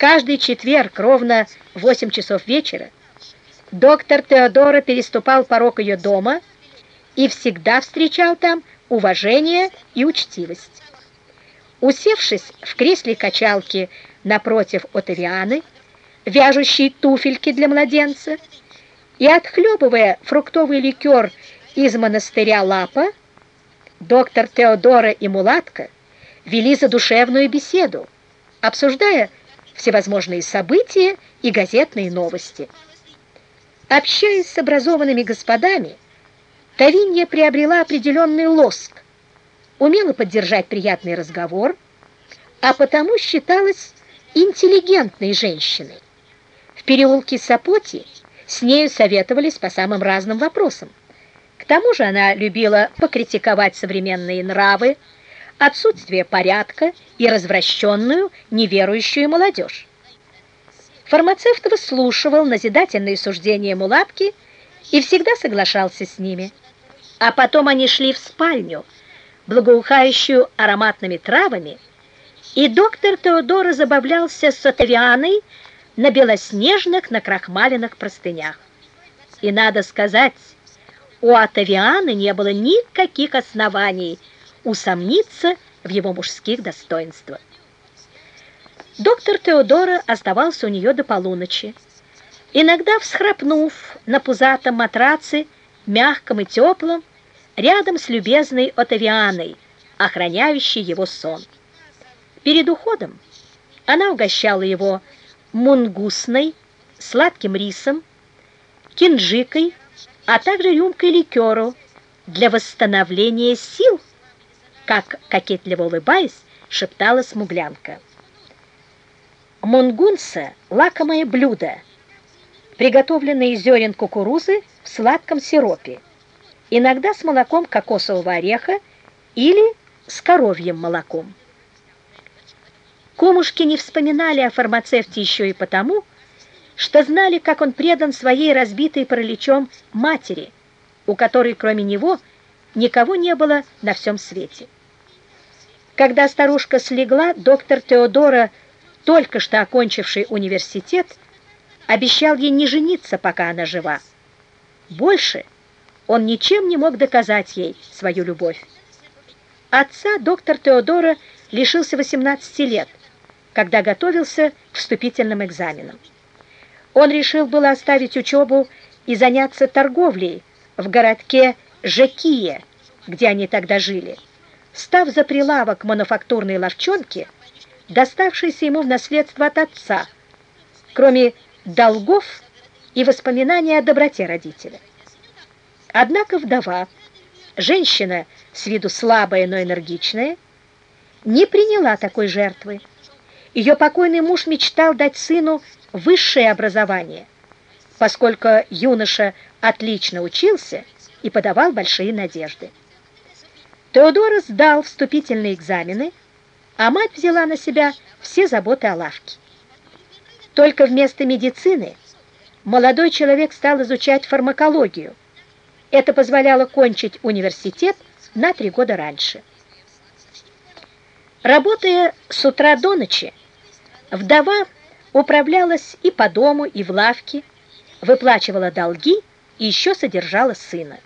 Каждый четверг ровно в 8 часов вечера доктор Теодора переступал порог ее дома и всегда встречал там уважение и учтивость. Усевшись в кресле качалки напротив Отавианы, вяжущей туфельки для младенца, и отхлебывая фруктовый ликер из монастыря Лапа, доктор Теодора и Мулатка вели задушевную беседу, обсуждая всевозможные события и газетные новости. Общаясь с образованными господами, Тавинья приобрела определенный лоск, умела поддержать приятный разговор, а потому считалась интеллигентной женщиной. В переулке Сапоти с нею советовались по самым разным вопросам. К тому же она любила покритиковать современные нравы, отсутствие порядка и развращенную, неверующую молодежь. Фармацевт выслушивал назидательные суждения мулатки и всегда соглашался с ними. А потом они шли в спальню, благоухающую ароматными травами, и доктор Теодора забавлялся с Отавианой на белоснежных накрахмаленных простынях. И надо сказать, у Атавианы не было никаких оснований усомниться в его мужских достоинствах. Доктор Теодора оставался у нее до полуночи. Иногда всхрапнув на пузатом матраце, мягком и теплом, рядом с любезной Отавианой, охраняющей его сон. Перед уходом она угощала его мунгусной, сладким рисом, кинжикой, а также рюмкой ликеру для восстановления сил, как, кокетливо улыбаясь, шептала смуглянка. Мунгунса – лакомое блюдо, приготовленное из зерен кукурузы в сладком сиропе, иногда с молоком кокосового ореха или с коровьим молоком. Кумушки не вспоминали о фармацевте еще и потому, что знали, как он предан своей разбитой параличом матери, у которой кроме него никого не было на всем свете. Когда старушка слегла, доктор Теодора, только что окончивший университет, обещал ей не жениться, пока она жива. Больше он ничем не мог доказать ей свою любовь. Отца доктор Теодора лишился 18 лет, когда готовился к вступительным экзаменам. Он решил было оставить учебу и заняться торговлей в городке Жекие, где они тогда жили, став за прилавок мануфактурной ловчонки, доставшейся ему в наследство от отца, кроме долгов и воспоминаний о доброте родителя. Однако вдова, женщина с виду слабая, но энергичная, не приняла такой жертвы. Ее покойный муж мечтал дать сыну высшее образование, поскольку юноша отлично учился и подавал большие надежды. Теодор сдал вступительные экзамены, а мать взяла на себя все заботы о лавке. Только вместо медицины молодой человек стал изучать фармакологию. Это позволяло кончить университет на три года раньше. Работая с утра до ночи, вдова управлялась и по дому, и в лавке, выплачивала долги и еще содержала сына.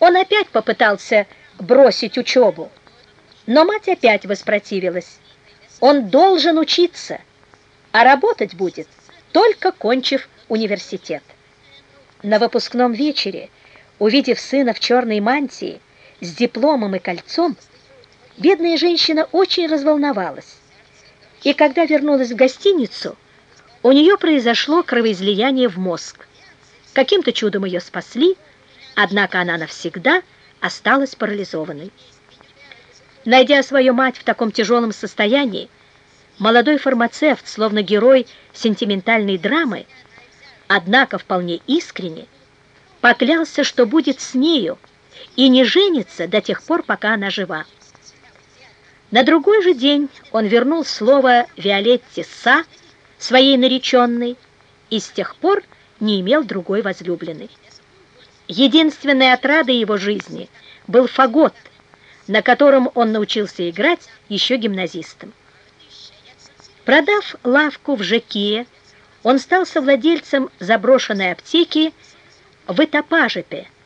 Он опять попытался бросить учебу, но мать опять воспротивилась. Он должен учиться, а работать будет, только кончив университет. На выпускном вечере, увидев сына в черной мантии, с дипломом и кольцом, бедная женщина очень разволновалась. И когда вернулась в гостиницу, у нее произошло кровоизлияние в мозг. Каким-то чудом ее спасли, однако она навсегда осталась парализованной. Найдя свою мать в таком тяжелом состоянии, молодой фармацевт, словно герой сентиментальной драмы, однако вполне искренне, поклялся, что будет с нею и не женится до тех пор, пока она жива. На другой же день он вернул слово Виолетте Са, своей нареченной, и с тех пор не имел другой возлюбленной. Единственной отрадой его жизни был фагот, на котором он научился играть еще гимназистом. Продав лавку в Жеке, он стал совладельцем заброшенной аптеки в Этапажепе,